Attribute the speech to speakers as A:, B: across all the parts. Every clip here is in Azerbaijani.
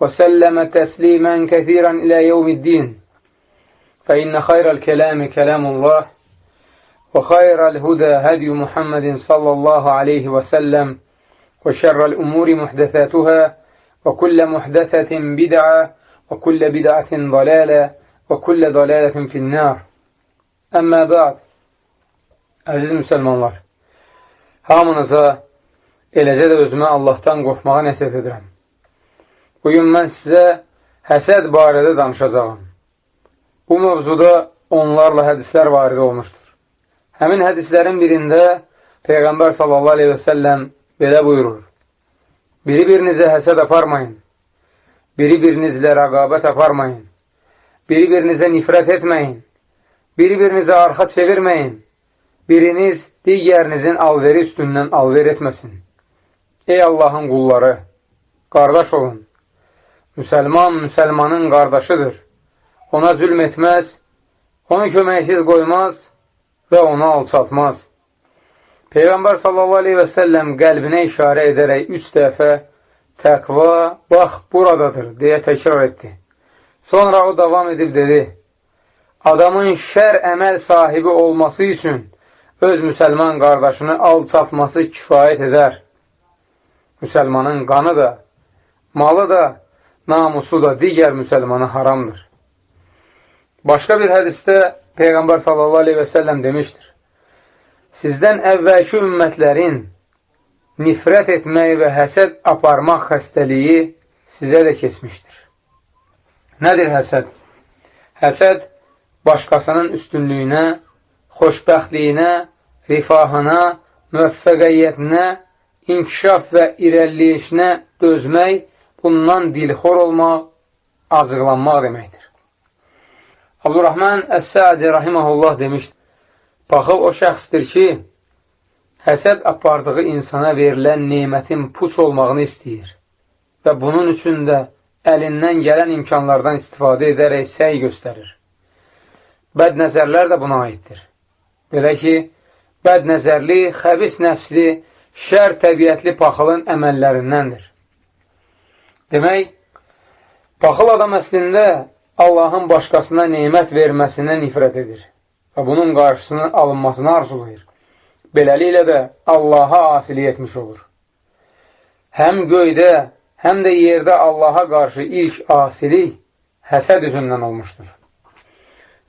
A: وسلم تسليما كثيرا إلى يوم الدين فإن خير الكلام كلام الله وخير الهدى هدي محمد صلى الله عليه وسلم وشر الأمور محدثاتها وكل محدثة بدعة وكل بدعة ضلالة وكل ضلالة في النار أما بعد Əziz müsəlmanlar, hamınıza, eləcə də özümə Allahdan qorxmağa nəsiyyət edirəm. Bugün mən sizə həsəd barədə danışacağım. Bu mövzuda onlarla hədislər varidə olmuşdur. Həmin hədislərin birində Peyğəmbər sallallahu aleyhi və səlləm belə buyurur. Biri birinizə həsəd aparmayın. Biri birinizlə rəqabət aparmayın. Biri birinizə nifrət etməyin. Biri birinizə arxa çevirməyin biriniz digərinizin alveri üstündən alver etməsin. Ey Allahın qulları, qardaş olun. Müsəlman müsəlmanın qardaşıdır. Ona zülm etməz, onu köməksiz qoymaz və onu alçatmaz. Peyğəmbər sallallahu aleyhi və səlləm qəlbinə işarə edərək üç dəfə təqva, bax, buradadır, deyə təkrar etdi. Sonra o davam edib dedi, adamın şər əməl sahibi olması üçün öz müsəlman qardaşını alçatması kifayət edər. Müsəlmanın qanı da, malı da, namusu da digər müsəlmana haramdır. Başqa bir hədisdə Peyğəmbər sallallahu aleyhi və səlləm demişdir. Sizdən əvvəlki ümmətlərin nifrət etmək və həsəd aparmaq xəstəliyi sizə də keçmişdir. Nədir həsəd? Həsəd başqasının üstünlüyünə, xoşbəxtliyinə, rifahına, müvəffəqiyyətinə, inkişaf və irəliləyişinə dözmək, bundan dilxor olmaq, acıqlanmaq deməkdir. Abdurrahman Əs-Səadi rahiməhullah demişdir, baxıb o şəxsdir ki, həsəd apardığı insana verilən nemətin puç olmağını istəyir və bunun üçün də əlindən gələn imkanlardan istifadə edərək səy göstərir. Bəd nəzərlər də buna aiddir. Belə ki, bəd nəzərli, xəbis nəfsli, şər təbiətli paxılın əməllərindəndir. Demək, paxıl adam əslində Allahın başqasına neymət verməsinə nifrət edir və bunun qarşısının alınmasını arzulayır. Beləliklə də Allaha asilik etmiş olur. Həm göydə, həm də yerdə Allaha qarşı ilk asilik həsəd üzündən olmuşdur.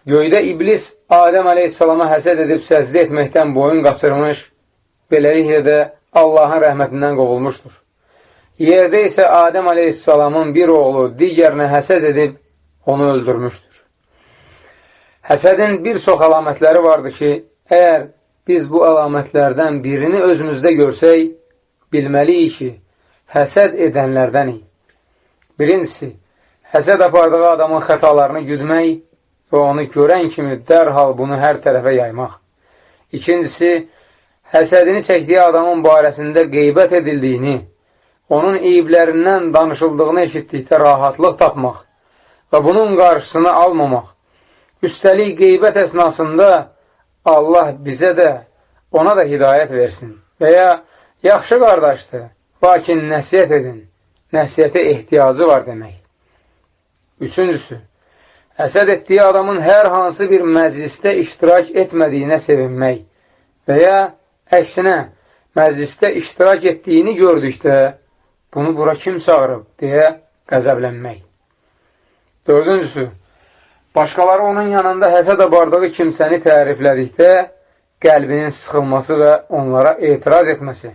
A: Göydə iblis Adəm əleyhissalama həsəd edib səzdə etməkdən boyun qaçırmış, beləliklə də Allahın rəhmətindən qovulmuşdur. Yerdə isə Adəm əleyhissalamın bir oğlu digərinə həsəd edib onu öldürmüşdür. Həsədin bir çox əlamətləri vardır ki, əgər biz bu əlamətlərdən birini özümüzdə görsək, bilməliyik ki, həsəd edənlərdənik. Birincisi, həsəd apardığı adamın xətalarını güdmək və onu görən kimi dərhal bunu hər tərəfə yaymaq. İkincisi, həsədini çəkdiyi adamın barəsində qeybət edildiyini, onun eyiblərindən danışıldığını eşitdikdə rahatlıq tapmaq və bunun qarşısını almamaq. Üstəlik qeybət əsnasında Allah bizə də, ona da hidayət versin. Və ya yaxşı qardaşdır, lakin nəsiyyət edin, nəsiyyətə ehtiyacı var demək. Üçüncüsü, həsəd etdiyi adamın hər hansı bir məclisdə iştirak etmədiyinə sevinmək və ya əksinə, məclisdə iştirak etdiyini gördükdə, bunu bura kim çağırıb, deyə qəzəblənmək. Dördüncüsü, başqaları onun yanında həsəd abardığı kimsəni təriflədikdə qəlbinin sıxılması və onlara etiraz etməsi.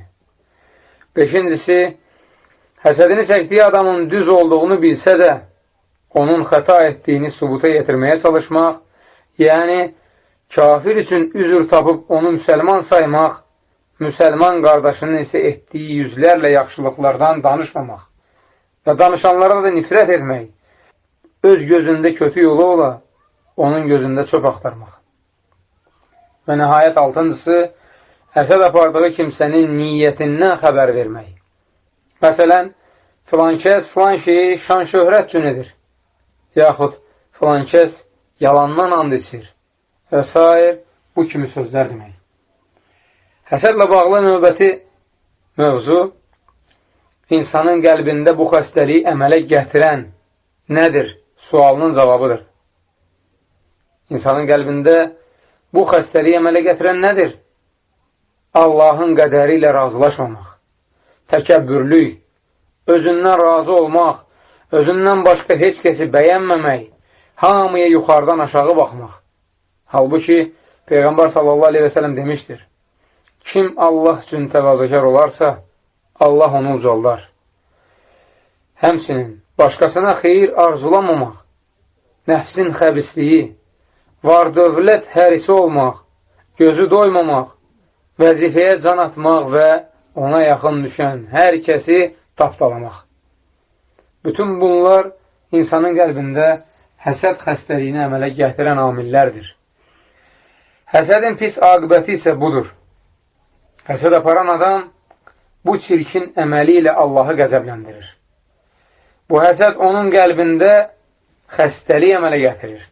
A: Beşincisi, həsədini çəkdiyi adamın düz olduğunu bilsə də, onun xəta etdiyini subuta yetirməyə çalışmaq, yəni kafir üçün üzür tapıb onu müsəlman saymaq, müsəlman qardaşının isə etdiyi yüzlərlə yaxşılıqlardan danışmamaq və danışanlara da nifrət etmək, öz gözündə kötü yolu ola, onun gözündə çöp axtarmaq. Və nəhayət altıncısı, həsəd apardığı kimsənin niyyətindən xəbər vermək. Məsələn, filan kəs filan şeyi şan şöhrət üçün edir. Yaxud filan kəs yalandan and içir və s. bu kimi sözlər demək. Həsədlə bağlı növbəti mövzu insanın qəlbində bu xəstəliyi əmələ gətirən nədir? Sualının cavabıdır. İnsanın qəlbində bu xəstəliyi əmələ gətirən nədir? Allahın qədəri ilə razılaşmamaq, təkəbbürlük, özündən razı olmaq, özündən başqa heç kəsi bəyənməmək, hamıya yuxarıdan aşağı baxmaq. Halbuki, Peyğəmbər sallallahu aleyhi və sələm demişdir, kim Allah üçün təvazökər olarsa, Allah onu ucaldar. Həmsinin başqasına xeyir arzulamamaq, nəfsin xəbisliyi, var dövlət hərisi olmaq, gözü doymamaq, vəzifəyə can atmaq və ona yaxın düşən hər kəsi tapdalamaq. Bütün bunlar insanın qəlbində həsəd xəstəliyini əmələ gətirən amillərdir. Həsədin pis aqibəti isə budur. Həsəd aparan adam bu çirkin əməli ilə Allahı qəzəbləndirir. Bu həsəd onun qəlbində xəstəlik əmələ gətirir.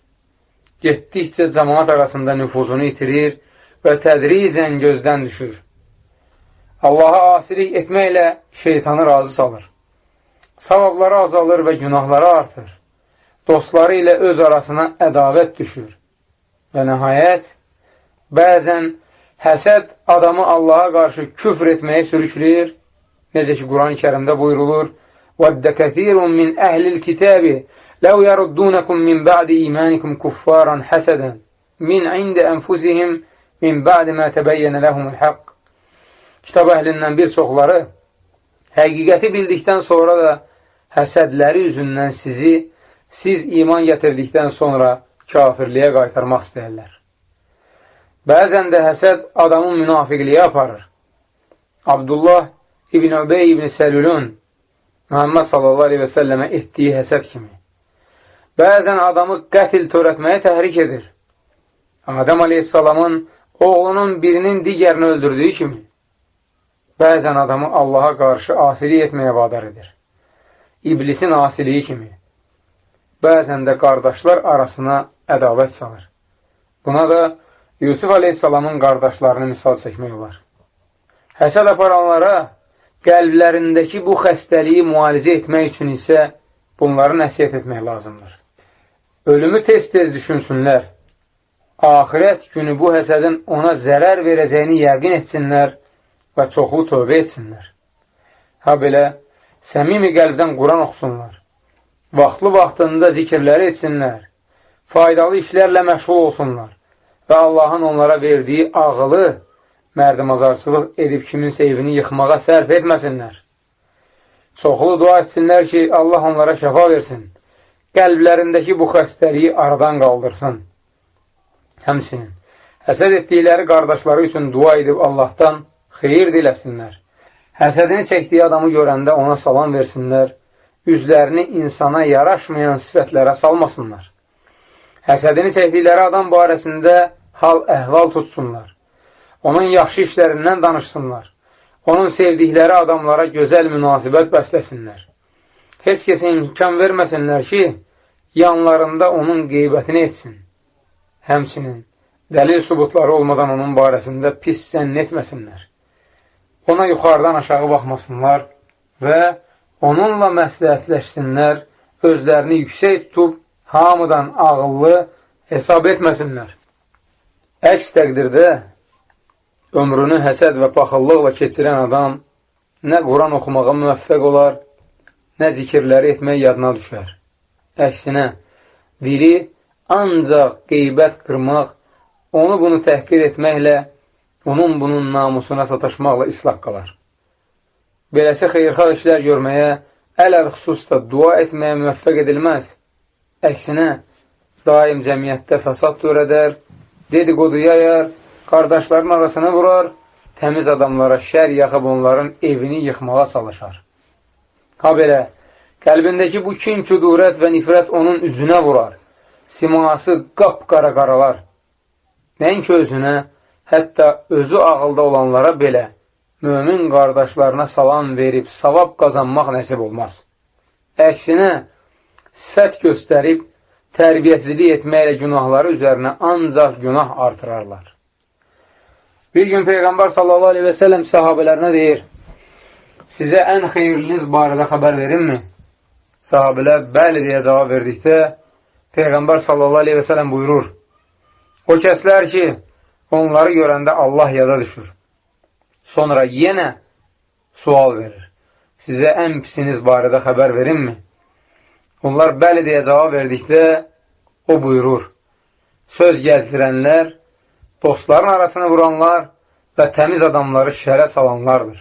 A: Getdikcə cəmaat arasında nüfuzunu itirir və tədricən gözdən düşür. Allaha asilik etməklə şeytanı razı salır. Savabları azalır və günahları artır. Dostları ilə öz arasına ədavət düşür. Və nəhayət, bəzən həsəd adamı Allaha qarşı küfr etməyə sürükləyir. Necə ki, Quran-ı kərimdə buyurulur, وَدَّ كَثِيرٌ مِنْ أَهْلِ الْكِتَابِ لَوْ يَرُدُّونَكُمْ مِنْ بَعْدِ إِيمَانِكُمْ كُفَّارًا حَسَدًا مِنْ عِنْدَ أَنْفُسِهِمْ مِنْ بَعْدِ مَا تَبَيَّنَ لَهُمُ الْحَقِّ Kitab əhlindən bir çoxları həqiqəti bildikdən sonra da həsədləri üzündən sizi, siz iman gətirdikdən sonra kafirliyə qaytarmaq istəyirlər. Bəzən də həsəd adamın münafiqliyə aparır. Abdullah İbn Übey İbn Səlülün Muhammed sallallahu aleyhi və səlləmə etdiyi həsəd kimi. Bəzən adamı qətil törətməyə təhrik edir. Adəm aleyhissalamın oğlunun birinin digərini öldürdüyü kimi. Bəzən adamı Allaha qarşı asilik etməyə vadar edir. İblisin asiliyi kimi. Bəzən də qardaşlar arasına ədavət salır. Buna da Yusuf aleyhissalamın qardaşlarını misal çəkmək olar. Həsəd aparanlara qəlblərindəki bu xəstəliyi müalicə etmək üçün isə bunları nəsiyyət etmək lazımdır. Ölümü tez-tez düşünsünlər. Ahirət günü bu həsədin ona zərər verəcəyini yəqin etsinlər və çoxlu tövbə etsinlər. Ha belə, səmimi qəlbdən Quran oxusunlar. Vaxtlı vaxtında zikirləri etsinlər. Faydalı işlərlə məşğul olsunlar və Allahın onlara verdiyi ağılı mərdimazarçılıq edib kiminsə evini yıxmağa sərf etməsinlər. Çoxlu dua etsinlər ki, Allah onlara şəfa versin, qəlblərindəki bu xəstəliyi aradan qaldırsın. Həmsinin, həsəd etdikləri qardaşları üçün dua edib Allahdan xeyir diləsinlər. Həsədini çəkdiyi adamı görəndə ona salam versinlər, üzlərini insana yaraşmayan sifətlərə salmasınlar. Həsədini çəkdikləri adam barəsində hal əhval tutsunlar. Onun yaxşı işlərindən danışsınlar. Onun sevdikləri adamlara gözəl münasibət bəsləsinlər. Heç kəsə imkan verməsinlər ki, yanlarında onun qeybətini etsin. Həmçinin, dəlil subutları olmadan onun barəsində pis zənn etməsinlər. Ona yuxarıdan aşağı baxmasınlar və onunla məsləhətləşsinlər, özlərini yüksək tutub, hamıdan ağıllı hesab etməsinlər. Əks təqdirdə ömrünü həsəd və paxıllıqla keçirən adam nə Quran oxumağa müvəffəq olar, nə zikirləri etmək yadına düşər. Əksinə, dili ancaq qeybət qırmaq, onu bunu təhqir etməklə, onun bunun namusuna sataşmaqla islah qalar. Beləsi xeyrxal işlər görməyə, əl-əl xüsusda dua etməyə müvəffəq edilməz. Əksinə, daim cəmiyyətdə fəsad törədər, dedikodu yayar, qardaşların arasını vurar, təmiz adamlara şər yaxıb onların evini yıxmağa çalışar. Ha belə, Qəlbindəki bu kin, küdurət və nifrət onun üzünə vurar. Siması qap-qara qaralar. Nəinki özünə, hətta özü ağılda olanlara belə mömin qardaşlarına salam verib savab qazanmaq nəsib olmaz. Əksinə, sifət göstərib, tərbiyəsizlik etməklə günahları üzərinə ancaq günah artırarlar. Bir gün Peyğəmbər sallallahu aleyhi və sələm sahabələrinə deyir, sizə ən xeyirliniz barədə xəbər verimmi? Sahabələr bəli deyə cavab verdikdə, Peyğəmbər sallallahu aleyhi və sələm buyurur, o kəslər ki, onları görəndə Allah yada düşür. Sonra yenə sual verir. Sizə ən pisiniz barədə xəbər verimmi? Onlar bəli deyə cavab verdikdə o buyurur. Söz gəzdirənlər, dostların arasını vuranlar və təmiz adamları şərə salanlardır.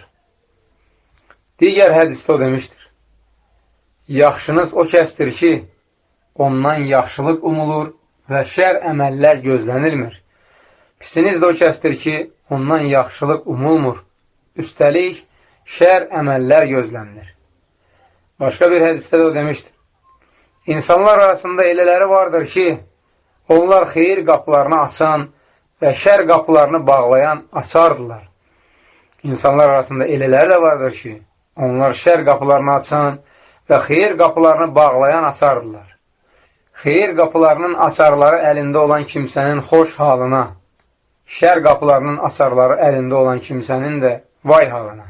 A: Digər hədisdə o demişdir. Yaxşınız o kəsdir ki, ondan yaxşılıq umulur və şər əməllər gözlənilmir. Pisiniz də o kəsdir ki, ondan yaxşılıq umulmur. Üstəlik, şər əməllər gözlənilir. Başqa bir hədisdə də o demişdir. İnsanlar arasında elələri vardır ki, onlar xeyir qapılarını açan və şər qapılarını bağlayan açardılar. İnsanlar arasında elələri də vardır ki, onlar şər qapılarını açan və xeyir qapılarını bağlayan açardılar. Xeyir qapılarının açarları əlində olan kimsənin xoş halına, şər qapılarının açarları əlində olan kimsənin də vay halına.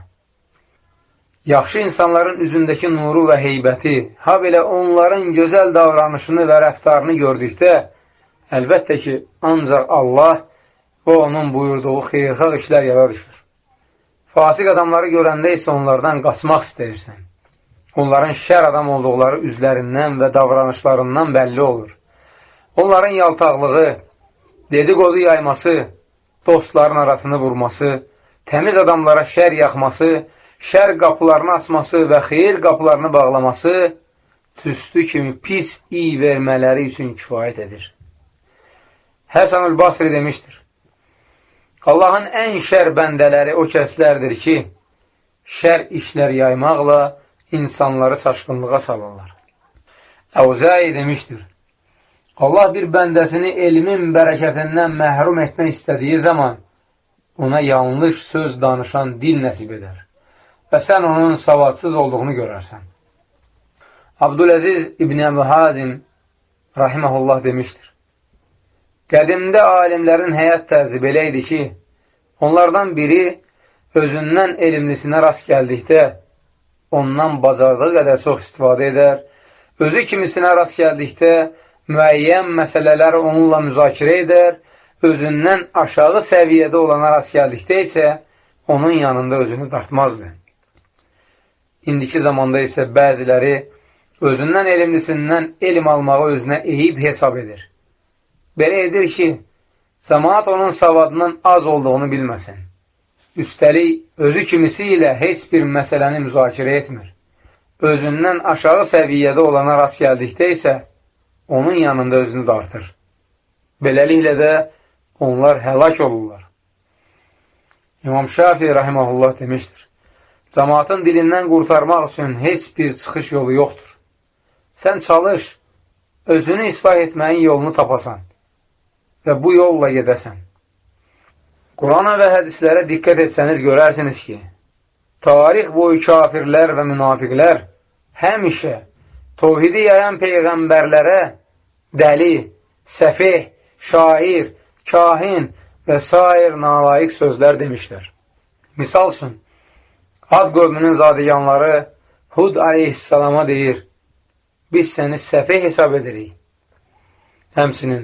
A: Yaxşı insanların üzündəki nuru və heybəti, ha belə onların gözəl davranışını və rəftarını gördükdə, əlbəttə ki, ancaq Allah və onun buyurduğu xeyrxalq işlər yara düşür. Fasik adamları görəndə isə onlardan qaçmaq istəyirsən. Onların şər adam olduqları üzlərindən və davranışlarından bəlli olur. Onların yaltaqlığı, dedikodu yayması, dostların arasını vurması, təmiz adamlara şər yaxması, şər qapılarını açması və xeyir qapılarını bağlaması tüstü kimi pis iy vermələri üçün kifayət edir. Həsən-ül Basri demişdir. Allahın ən şər bəndələri o kəslərdir ki, şər işlər yaymaqla insanları çaşqınlığa salırlar. Əvzəyi demişdir. Allah bir bəndəsini elmin bərəkətindən məhrum etmək istədiyi zaman ona yanlış söz danışan dil nəsib edər və sən onun savadsız olduğunu görərsən. Abdüləziz İbn Əbu Hadim rahiməhullah demişdir. Qədimdə alimlərin həyat tərzi belə idi ki, onlardan biri özündən elmlisinə rast gəldikdə ondan bacardığı qədər çox istifadə edər, özü kimisinə rast gəldikdə müəyyən məsələlər onunla müzakirə edər, özündən aşağı səviyyədə olana rast gəldikdə isə onun yanında özünü dartmazdı. İndiki zamanda isə bəziləri özündən elmlisindən elm almağı özünə eyib hesab edir. Belə edir ki, cəmaat onun savadının az olduğunu bilməsin. Üstəlik, özü kimisi ilə heç bir məsələni müzakirə etmir. Özündən aşağı səviyyədə olana rast gəldikdə isə onun yanında özünü dartır. Beləliklə də onlar həlak olurlar. İmam Şafi rahiməhullah demişdir. Cəmatın dilindən qurtarmaq üçün heç bir çıxış yolu yoxdur. Sən çalış, özünü islah etməyin yolunu tapasan və bu yolla gedəsən. Qurana və hədislərə diqqət etsəniz görərsiniz ki, tarix boyu kafirlər və münafiqlər həmişə tovhidi yayan peyğəmbərlərə dəli, səfih, şair, kahin və s. nalayiq sözlər demişlər. Misal üçün, Ad qövmünün zadəganları Hud aleyhissalama deyir, biz səni səfih hesab edirik. Həmsinin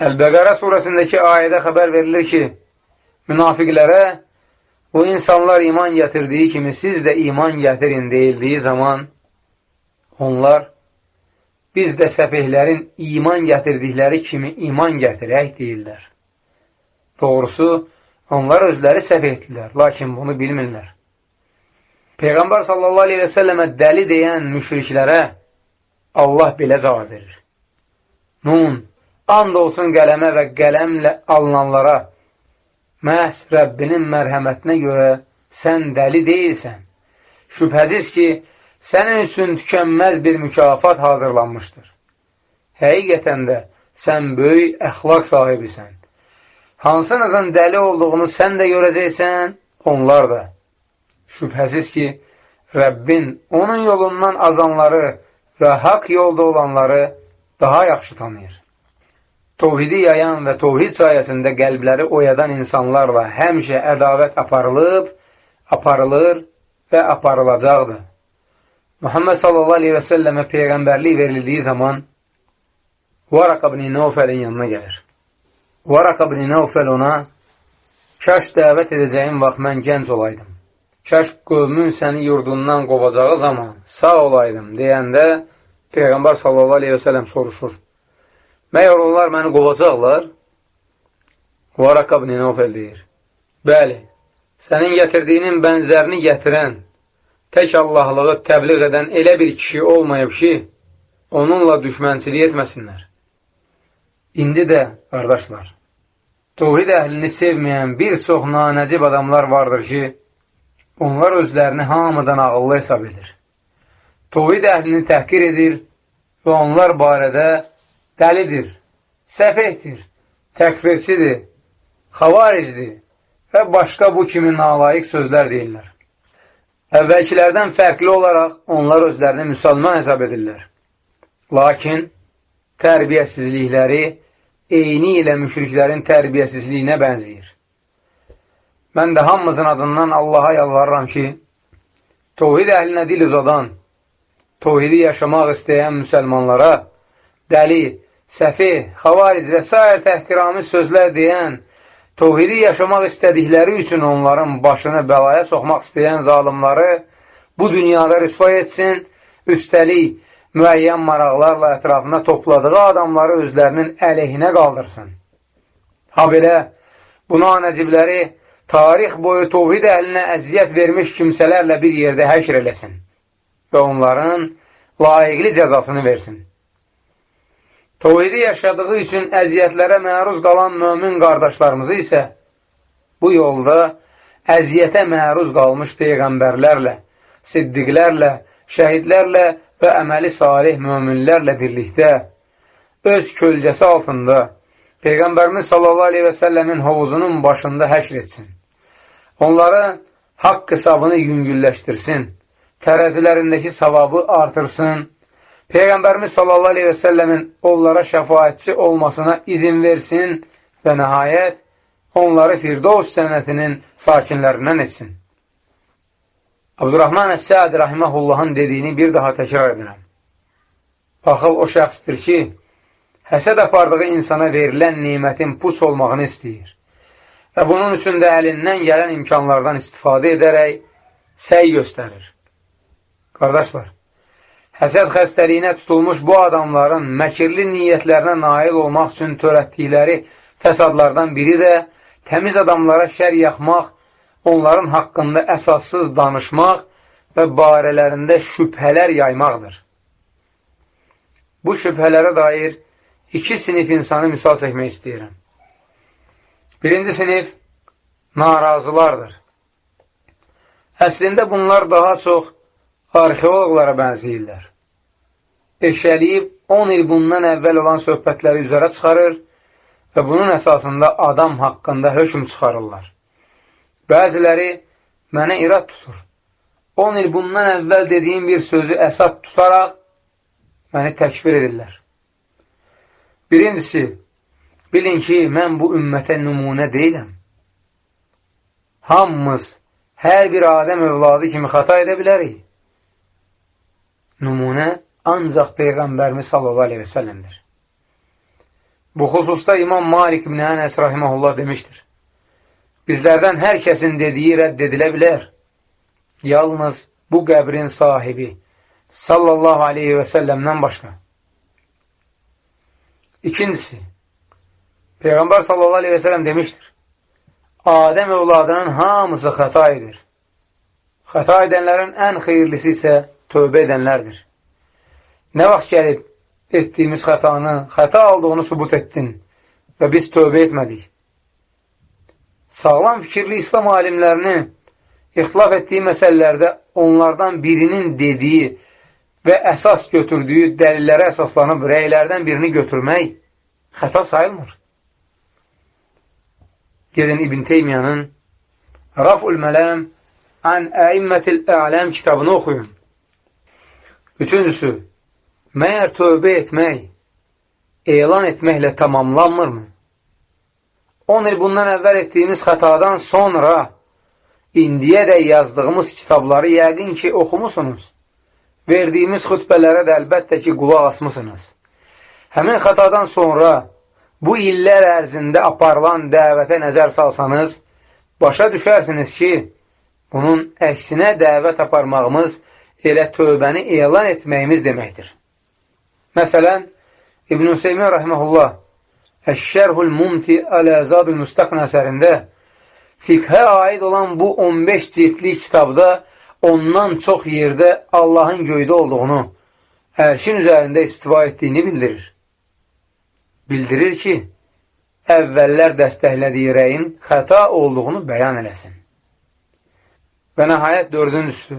A: Əl-Bəqərə surəsindəki ayədə xəbər verilir ki, münafiqlərə bu insanlar iman gətirdiyi kimi siz də iman gətirin deyildiyi zaman onlar biz də səfihlərin iman gətirdikləri kimi iman gətirək deyirlər. Doğrusu, onlar özləri səfihdirlər, lakin bunu bilmirlər. Peyğəmbər sallallahu aleyhi və səlləmə dəli deyən müşriklərə Allah belə cavab verir. Nun, and olsun qələmə və qələmlə alınanlara, məhz Rəbbinin mərhəmətinə görə sən dəli deyilsən. Şübhəsiz ki, sənin üçün tükənməz bir mükafat hazırlanmışdır. Həqiqətən də sən böyük əxlaq sahibisən. Hansınızın dəli olduğunu sən də görəcəksən, onlar da. Şübhəsiz ki, Rəbbin onun yolundan azanları və haqq yolda olanları daha yaxşı tanıyır. Tovhidi yayan və tovhid sayəsində qəlbləri oyadan insanlarla həmişə ədavət aparılıb, aparılır və aparılacaqdır. Muhammed sallallahu aleyhi və səlləmə peyğəmbərlik verildiyi zaman Varaq ibn Nəufəlin yanına gəlir. Varaq ibn Nəufəl ona Kaş dəvət edəcəyim vaxt mən gənc olaydım. Kaş qövmün səni yurdundan qovacağı zaman sağ olaydım deyəndə Peyğəmbər sallallahu aleyhi və sələm soruşur. Məyər onlar məni qovacaqlar? Varaq ibn Nəufəl deyir. Bəli, sənin gətirdiyinin bənzərini gətirən, tək Allahlığı təbliğ edən elə bir kişi olmayıb ki, onunla düşmənçilik etməsinlər. İndi də, qardaşlar, Tohid əhlini sevməyən bir çox nanəcib adamlar vardır ki, onlar özlərini hamıdan ağıllı hesab edir. Tohid əhlini təhqir edir və onlar barədə dəlidir, səfehdir, təkfirçidir, xavaricdir və başqa bu kimi nalayiq sözlər deyirlər. Əvvəlkilərdən fərqli olaraq onlar özlərini müsəlman hesab edirlər. Lakin tərbiyəsizlikləri eyni ilə müşriklərin tərbiyəsizliyinə bənziyir. Mən də hamımızın adından Allaha yalvarıram ki, tohid əhlinə dil uzadan, tohidi yaşamaq istəyən müsəlmanlara dəli, səfi, xavaric və s. təhkirami sözlər deyən, tohidi yaşamaq istədikləri üçün onların başını bəlaya soxmaq istəyən zalimları bu dünyada rüsva etsin, üstəlik müəyyən maraqlarla ətrafına topladığı adamları özlərinin əleyhinə qaldırsın. Ha belə, buna nəcibləri tarix boyu tovhid əhlinə əziyyət vermiş kimsələrlə bir yerdə həşr eləsin və onların layiqli cəzasını versin. Tovhidi yaşadığı üçün əziyyətlərə məruz qalan mömin qardaşlarımızı isə bu yolda əziyyətə məruz qalmış peyğəmbərlərlə, siddiqlərlə, şəhidlərlə və əməli salih möminlərlə birlikdə öz kölgəsi altında Peyğəmbərimiz sallallahu aleyhi və səlləmin hovuzunun başında həşr etsin. Onları haqq hesabını yüngülləşdirsin, tərəzilərindəki savabı artırsın, Peyğəmbərimiz sallallahu aleyhi və səlləmin onlara şəfaətçi olmasına izin versin və nəhayət onları Firdovs sənətinin sakinlərindən etsin. Abdurrahman Əs-Səad rahiməhullahın dediyini bir daha təkrar edirəm. Baxıl o şəxsdir ki, həsəd apardığı insana verilən nimətin pus olmağını istəyir və bunun üçün də əlindən gələn imkanlardan istifadə edərək səy göstərir. Qardaşlar, həsəd xəstəliyinə tutulmuş bu adamların məkirli niyyətlərinə nail olmaq üçün törətdikləri fəsadlardan biri də təmiz adamlara şər yaxmaq onların haqqında əsassız danışmaq və barələrində şübhələr yaymaqdır. Bu şübhələrə dair iki sinif insanı misal çəkmək istəyirəm. Birinci sinif narazılardır. Əslində bunlar daha çox arxeoloqlara bənziyirlər. Eşəliyib 10 il bundan əvvəl olan söhbətləri üzərə çıxarır və bunun əsasında adam haqqında hökm çıxarırlar. Bəziləri mənə irad tutur. 10 il bundan əvvəl dediyim bir sözü əsad tutaraq məni təkbir edirlər. Birincisi, bilin ki, mən bu ümmətə nümunə deyiləm. Hamımız hər bir Adəm övladı kimi xata edə bilərik. Nümunə ancaq Peyğəmbərimiz sallallahu aleyhi və səlləmdir. Bu xüsusda İmam Malik ibn Ənəs rahiməhullah demişdir. Bizlərdən hər kəsin dediyi rədd edilə bilər. Yalnız bu qəbrin sahibi sallallahu aleyhi və səlləmdən başqa. İkincisi, Peyğəmbər sallallahu aleyhi və səlləm demişdir, Adəm övladının hamısı xəta edir. Xəta edənlərin ən xeyirlisi isə tövbə edənlərdir. Nə vaxt gəlib etdiyimiz xətanı, xəta olduğunu subut etdin və biz tövbə etmədik sağlam fikirli İslam alimlərini ixtilaf etdiyi məsələlərdə onlardan birinin dediyi və əsas götürdüyü dəlillərə əsaslanıb rəylərdən birini götürmək xəta sayılmır. Gedin İbn Teymiyanın Raf'ul Mələm Ən Əimmətil Ələm kitabını oxuyun. Üçüncüsü, məyər tövbə etmək, elan etməklə tamamlanmırmı? 10 il bundan əvvəl etdiyimiz xətadan sonra indiyədək yazdığımız kitabları yəqin ki, oxumusunuz. Verdiyimiz xütbələrə də əlbəttə ki, qulaq asmısınız. Həmin xətadan sonra bu illər ərzində aparılan dəvətə nəzər salsanız, başa düşərsiniz ki, bunun əksinə dəvət aparmağımız elə tövbəni elan etməyimiz deməkdir. Məsələn, İbn-i Hüseymin rəhməhullah Əşşərhul Mumti Əl-Əzab-ı Müstəqn əsərində fiqhə aid olan bu 15 ciltlik kitabda ondan çox yerdə Allahın göydə olduğunu, ərşin üzərində istiva etdiyini bildirir. Bildirir ki, əvvəllər dəstəklədiyi rəyin xəta olduğunu bəyan eləsin. Və nəhayət dördüncüsü,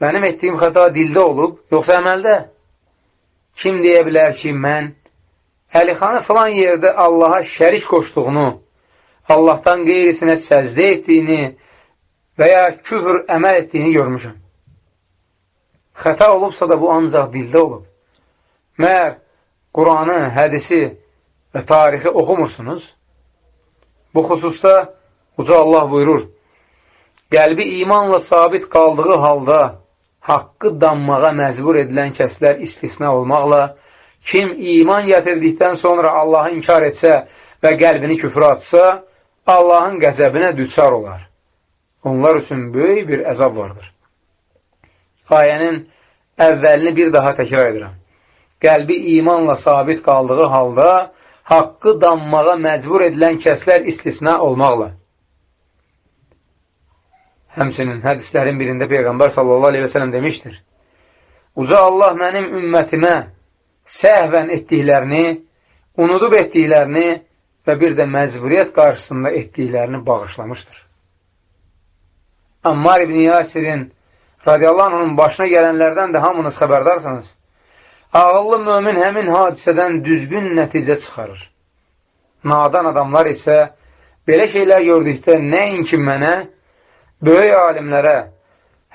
A: mənim etdiyim xəta dildə olub, yoxsa əməldə? Kim deyə bilər ki, mən Əlixanı filan yerdə Allaha şərik qoşduğunu, Allahdan qeyrisinə səzdə etdiyini və ya küfür əməl etdiyini görmüşəm. Xəta olubsa da bu ancaq dildə olub. Məyər Quranı, hədisi və tarixi oxumursunuz? Bu xüsusda Uca Allah buyurur, qəlbi imanla sabit qaldığı halda haqqı danmağa məcbur edilən kəslər istisna olmaqla Kim iman gətirdikdən sonra Allahı inkar etsə və qəlbini küfrə atsa, Allahın qəzəbinə düçar olar. Onlar üçün böyük bir əzab vardır. Ayənin əvvəlini bir daha təkrar edirəm. Qəlbi imanla sabit qaldığı halda haqqı danmağa məcbur edilən kəslər istisna olmaqla. Həmsinin hədislərin birində Peyğəmbər sallallahu aleyhi və sələm demişdir. Uca Allah mənim ümmətimə səhvən etdiklərini, unudub etdiklərini və bir də məcburiyyət qarşısında etdiklərini bağışlamışdır. Ammar ibn Yasirin radiyallahu anhın başına gələnlərdən də hamınız xəbərdarsınız. Ağıllı mömin həmin hadisədən düzgün nəticə çıxarır. Nadan adamlar isə belə şeylər gördükdə nəinki mənə, böyük alimlərə,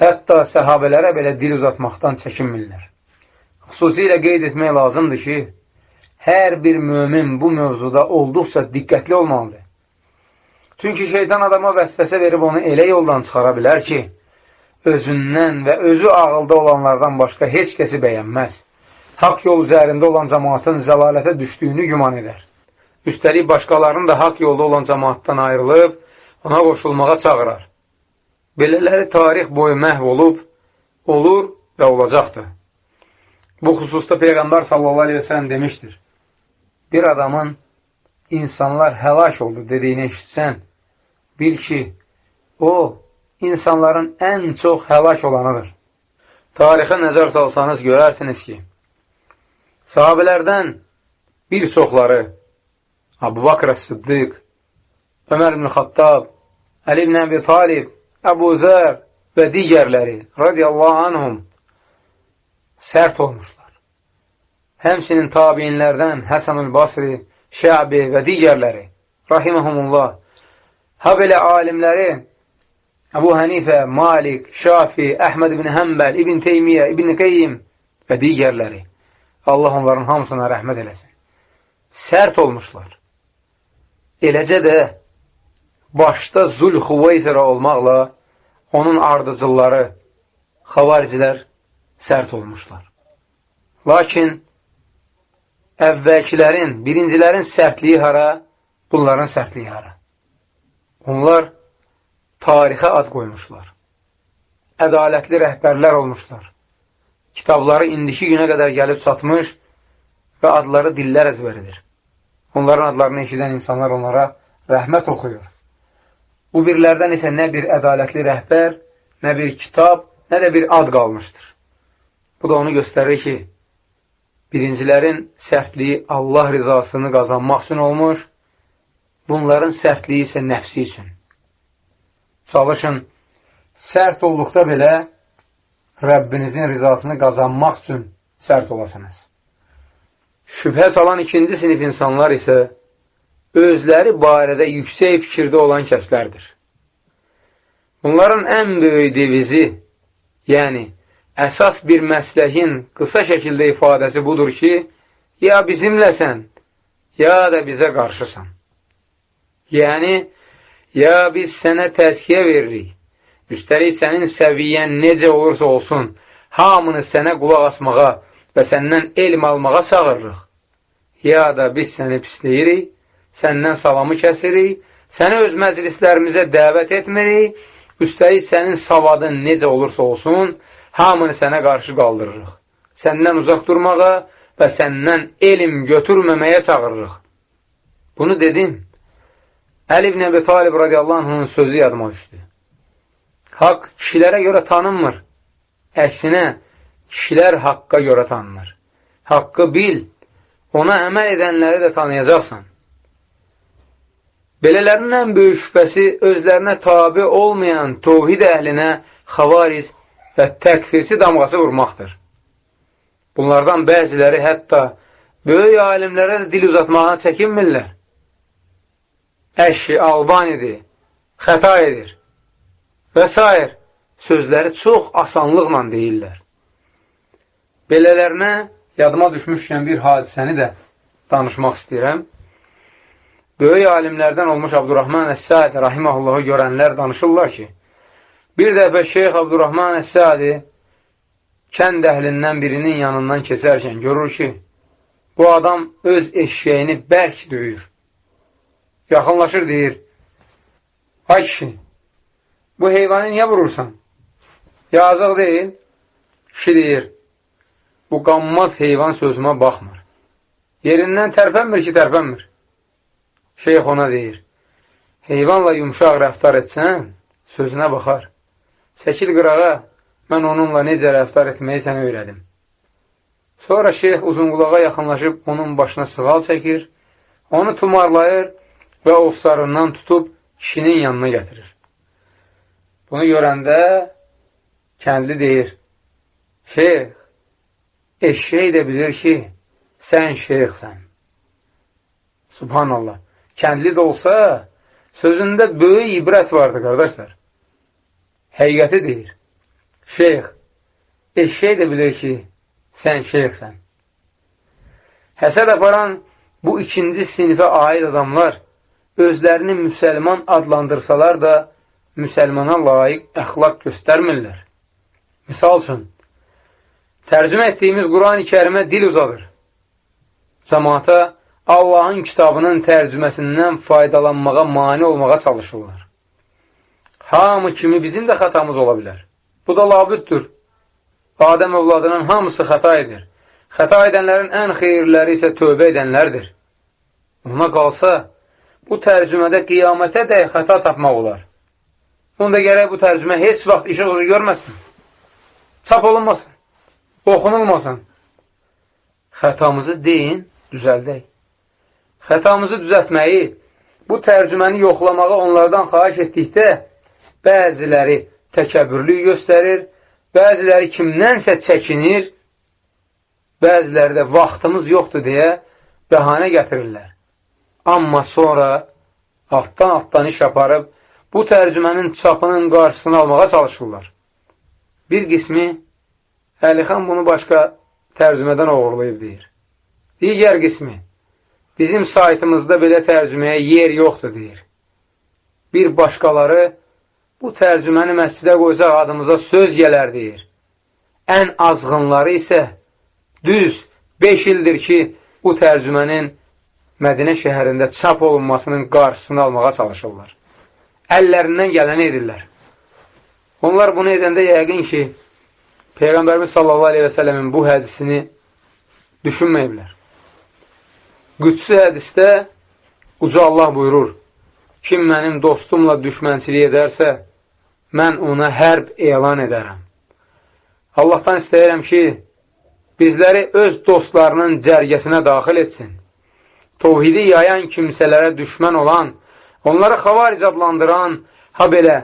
A: hətta səhabələrə belə dil uzatmaqdan çəkinmirlər. Xüsusilə qeyd etmək lazımdır ki, hər bir mömin bu mövzuda olduqca diqqətli olmalıdır. Çünki şeytan adama vəsvəsə verib onu elə yoldan çıxara bilər ki, özündən və özü ağılda olanlardan başqa heç kəsi bəyənməz. Haqq yol üzərində olan cəmaatın zəlalətə düşdüyünü güman edər. Üstəlik başqalarının da haqq yolda olan cəmaatdan ayrılıb, ona qoşulmağa çağırar. Belələri tarix boyu məhv olub, olur və olacaqdır. Bu xüsusda Peyğəmbər sələm demişdir. Bir adamın insanlar həlak oldu dediyini eşitsən, bil ki, o, insanların ən çox həlak olanıdır. Tarixə nəzər salsanız görərsiniz ki, sahabələrdən bir çoxları Abu Bakr Siddiq, Ömər ibn Xattab, Əli ibn Əbi Talib, Əbu Zər və digərləri radiyallahu anhum sərt olmuşlar. Həmsinin tabinlərdən Həsanul Basri, Şəbi və digərləri, rahiməhumullah, ha belə alimləri, Əbu Hənifə, Malik, Şafi, Əhməd ibn Həmbəl, İbn Teymiyyə, İbn Qeyyim və digərləri. Allah onların hamısına rəhmət eləsin. Sərt olmuşlar. Eləcə də başda Zul Xuveyzərə olmaqla onun ardıcılları, xavaricilər sərt olmuşlar. Lakin əvvəlkilərin, birincilərin sərtliyi hara, bunların sərtliyi hara? Onlar tarixə ad qoymuşlar. Ədalətli rəhbərlər olmuşlar. Kitabları indiki günə qədər gəlib çatmış və adları dillər əzbəridir. Onların adlarını eşidən insanlar onlara rəhmət oxuyur. Bu birlərdən isə nə bir ədalətli rəhbər, nə bir kitab, nə də bir ad qalmışdır. Bu da onu göstərir ki, birincilərin sərtliyi Allah rizasını qazanmaq üçün olmuş, bunların sərtliyi isə nəfsi üçün. Çalışın, sərt olduqda belə Rəbbinizin rizasını qazanmaq üçün sərt olasınız. Şübhə salan ikinci sinif insanlar isə özləri barədə yüksək fikirdə olan kəslərdir. Bunların ən böyük devizi, yəni əsas bir məsləhin qısa şəkildə ifadəsi budur ki, ya bizimləsən, ya da bizə qarşısan. Yəni, ya biz sənə təskiyə veririk, üstəlik sənin səviyyən necə olursa olsun, hamını sənə qulaq asmağa və səndən elm almağa çağırırıq. Ya da biz səni pisləyirik, səndən salamı kəsirik, səni öz məclislərimizə dəvət etmirik, üstəlik sənin savadın necə olursa olsun, hamını sənə qarşı qaldırırıq. Səndən uzaq durmağa və səndən elm götürməməyə çağırırıq. Bunu dedim. Əli ibn Əbi Talib radiyallahu anhının sözü yadıma düşdü. Haqq kişilərə görə tanınmır. Əksinə, kişilər haqqa görə tanınır. Haqqı bil, ona əməl edənləri də tanıyacaqsan. Belələrin ən böyük şübhəsi özlərinə tabi olmayan tovhid əhlinə xavariz və təkfirsi damğası vurmaqdır. Bunlardan bəziləri hətta böyük alimlərə də dil uzatmağa çəkinmirlər. Əşi, albanidir, xəta edir və s. sözləri çox asanlıqla deyirlər. Belələrinə yadıma düşmüşkən bir hadisəni də danışmaq istəyirəm. Böyük alimlərdən olmuş Abdurrahman Əs-Sadi rahimahullahı görənlər danışırlar ki, bir dəfə Şeyx Abdurrahman Əs-Sadi kənd əhlindən birinin yanından keçərkən görür ki, bu adam öz eşyəyini bərk döyür. Yaxınlaşır, deyir, ay kişi, bu heyvanı niyə vurursan? Yazıq deyil. Kişi deyir, bu qanmaz heyvan sözümə baxmır. Yerindən tərpənmir ki, tərpənmir. Şeyx ona deyir, heyvanla yumşaq rəftar etsən, sözünə baxar. Çəkil qırağa, mən onunla necə rəftar etməyi sənə öyrədim. Sonra şeyx uzunqulağa yaxınlaşıb onun başına sığal çəkir, onu tumarlayır və ovsarından tutub kişinin yanına gətirir. Bunu görəndə kəndli deyir, şeyx, eşşək də bilir ki, sən şeyxsən. Subhanallah kəndli də olsa, sözündə böyük ibrət vardır, qardaşlar. Həqiqəti deyir. Şeyx, eşək də bilir ki, sən şeyxsən. Həsəd aparan bu ikinci sinifə aid adamlar özlərini müsəlman adlandırsalar da müsəlmana layiq əxlaq göstərmirlər. Misal üçün, tərcümə etdiyimiz Quran-ı kərimə dil uzadır. Cəmaata Allahın kitabının tərcüməsindən faydalanmağa mani olmağa çalışırlar. Hamı kimi bizim də xətamız ola bilər. Bu da labüddür. Adəm övladının hamısı xəta edir. Xəta edənlərin ən xeyirləri isə tövbə edənlərdir. Ona qalsa, bu tərcümədə qiyamətə də xəta tapmaq olar. Onda gərək bu tərcümə heç vaxt işıq ucu görməsin. Çap olunmasın. Oxunulmasın. Xətamızı deyin, düzəldək xətamızı düzətməyi, bu tərcüməni yoxlamağı onlardan xahiş etdikdə, bəziləri təkəbürlük göstərir, bəziləri kimdənsə çəkinir, bəziləri də vaxtımız yoxdur deyə bəhanə gətirirlər. Amma sonra altdan-altdan iş aparıb, bu tərcümənin çapının qarşısını almağa çalışırlar. Bir qismi, Əlixan bunu başqa tərcümədən oğurlayıb deyir. Digər qismi, Bizim saytımızda belə tərcüməyə yer yoxdur, deyir. Bir başqaları bu tərcüməni məscidə qoysaq adımıza söz gələr, deyir. Ən azğınları isə düz 5 ildir ki, bu tərcümənin Mədinə şəhərində çap olunmasının qarşısını almağa çalışırlar. Əllərindən gələni edirlər. Onlar bunu edəndə yəqin ki, Peyğəmbərimiz sallallahu aleyhi və sələmin bu hədisini düşünməyiblər. Qüdsü hədistə uca Allah buyurur, kim mənim dostumla düşmənçilik edərsə, mən ona hərb elan edərəm. Allahdan istəyirəm ki, bizləri öz dostlarının cərgəsinə daxil etsin. Tovhidi yayan kimsələrə düşmən olan, onları xavaric adlandıran, ha belə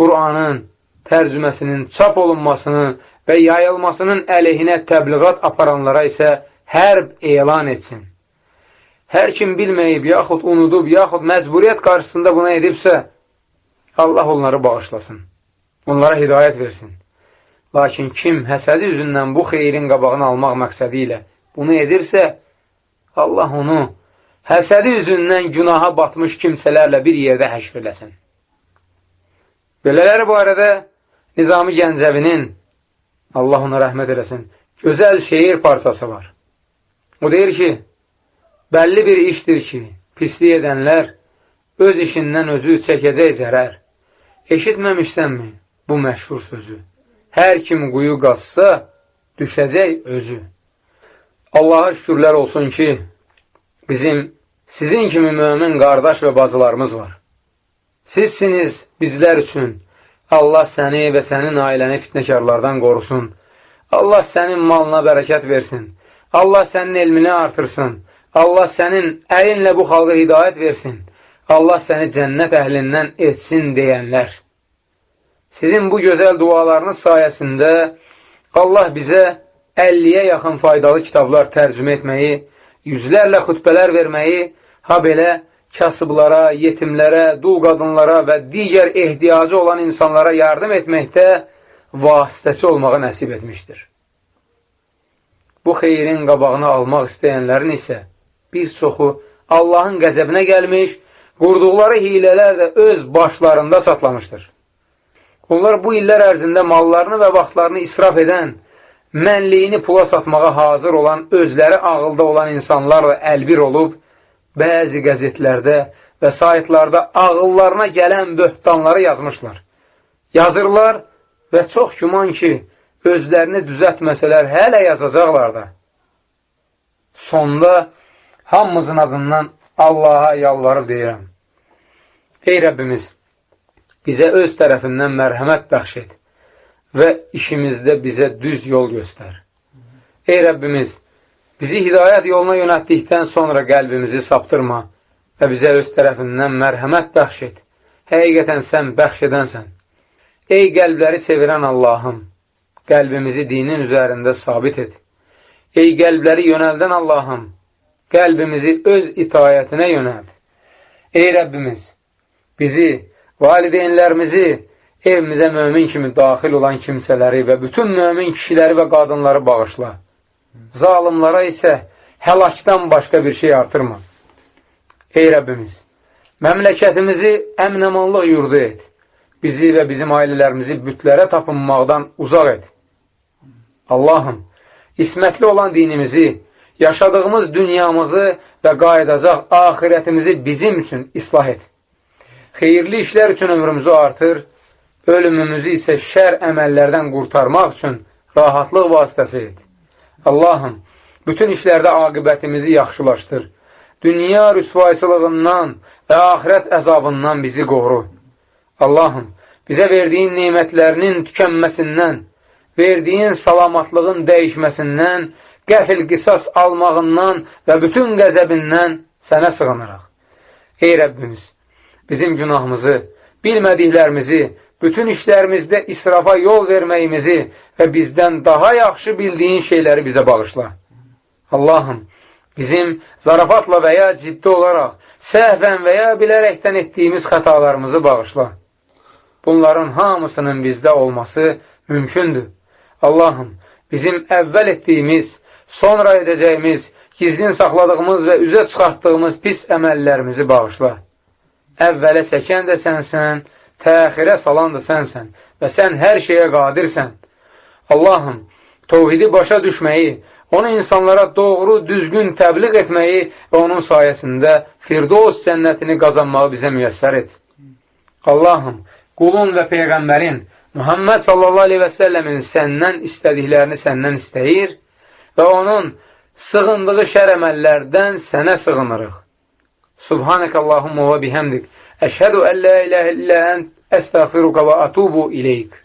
A: Qur'anın, tərcüməsinin çap olunmasını və yayılmasının əleyhinə təbliğat aparanlara isə hərb elan etsin. Hər kim bilməyib, yaxud unudub, yaxud məcburiyyət qarşısında buna edibsə, Allah onları bağışlasın, onlara hidayət versin. Lakin kim həsədi üzündən bu xeyrin qabağını almaq məqsədi ilə bunu edirsə, Allah onu həsədi üzündən günaha batmış kimsələrlə bir yerdə həşr eləsin. Belələri barədə Nizami Gəncəvinin, Allah ona rəhmət eləsin, gözəl şeir parçası var. O deyir ki, bəlli bir işdir ki, pislik edənlər öz işindən özü çəkəcək zərər. Eşitməmişsənmi bu məşhur sözü? Hər kim quyu qazsa, düşəcək özü. Allaha şükürlər olsun ki, bizim sizin kimi mömin qardaş və bacılarımız var. Sizsiniz bizlər üçün. Allah səni və sənin ailəni fitnəkarlardan qorusun. Allah sənin malına bərəkət versin. Allah sənin elmini artırsın. Allah sənin əlinlə bu xalqa hidayət versin. Allah səni cənnət əhlindən etsin deyənlər. Sizin bu gözəl dualarınız sayəsində Allah bizə 50-yə yaxın faydalı kitablar tərcümə etməyi, yüzlərlə xütbələr verməyi, ha belə kasıblara, yetimlərə, dul qadınlara və digər ehtiyacı olan insanlara yardım etməkdə vasitəsi olmağı nəsib etmişdir. Bu xeyrin qabağını almaq istəyənlərin isə bir çoxu Allahın qəzəbinə gəlmiş, qurduqları hilələr də öz başlarında satlamışdır. Onlar bu illər ərzində mallarını və vaxtlarını israf edən, mənliyini pula satmağa hazır olan, özləri ağılda olan insanlarla əlbir olub, bəzi qəzetlərdə və saytlarda ağıllarına gələn böhtanları yazmışlar. Yazırlar və çox güman ki, özlərini düzətməsələr hələ yazacaqlar da. Sonda hamımızın adından Allaha yalvarıb deyirəm. Ey Rəbbimiz, bizə öz tərəfindən mərhəmət bəxş et və işimizdə bizə düz yol göstər. Ey Rəbbimiz, bizi hidayət yoluna yönətdikdən sonra qəlbimizi saptırma və bizə öz tərəfindən mərhəmət bəxş et. Həqiqətən sən bəxş edənsən. Ey qəlbləri çevirən Allahım, qəlbimizi dinin üzərində sabit et. Ey qəlbləri yönəldən Allahım, qəlbimizi öz itayətinə yönəld. Ey Rəbbimiz, bizi, valideynlərimizi, evimizə mömin kimi daxil olan kimsələri və bütün mömin kişiləri və qadınları bağışla. Zalimlara isə həlakdan başqa bir şey artırma. Ey Rəbbimiz, məmləkətimizi əmnəmanlıq yurdu et. Bizi və bizim ailələrimizi bütlərə tapınmaqdan uzaq et. Allahım, ismətli olan dinimizi, yaşadığımız dünyamızı və qayıdacaq ahirətimizi bizim üçün islah et xeyirli işlər üçün ömrümüzü artır, ölümümüzü isə şər əməllərdən qurtarmaq üçün rahatlıq vasitəsi et. Allahım, bütün işlərdə aqibətimizi yaxşılaşdır. Dünya rüsvaysılığından və axirət əzabından bizi qoru. Allahım, bizə verdiyin neymətlərinin tükənməsindən, verdiyin salamatlığın dəyişməsindən, qəfil qisas almağından və bütün qəzəbindən sənə sığınıraq. Ey Rəbbimiz, bizim günahımızı, bilmədiklərimizi, bütün işlərimizdə israfa yol verməyimizi və bizdən daha yaxşı bildiyin şeyləri bizə bağışla. Allahım, bizim zarafatla və ya ciddi olaraq, səhvən və ya bilərəkdən etdiyimiz xətalarımızı bağışla. Bunların hamısının bizdə olması mümkündür. Allahım, bizim əvvəl etdiyimiz, sonra edəcəyimiz, gizlin saxladığımız və üzə çıxartdığımız pis əməllərimizi bağışla. Əvvələ çəkən də sənsən, təxirə salan da sənsən və sən hər şeyə qadirsən. Allahım, tovhidi başa düşməyi, onu insanlara doğru, düzgün təbliğ etməyi və onun sayəsində Firdos cənnətini qazanmağı bizə müyəssər et. Allahım, qulun və Peyğəmbərin Muhammed sallallahu aleyhi və səlləmin səndən istədiklərini səndən istəyir və onun sığındığı şər əməllərdən sənə sığınırıq. Subhanək Allahumma və bihamdik. Əşhədu ən la iləhə illə ənt أستغفرك وأتوب إليك.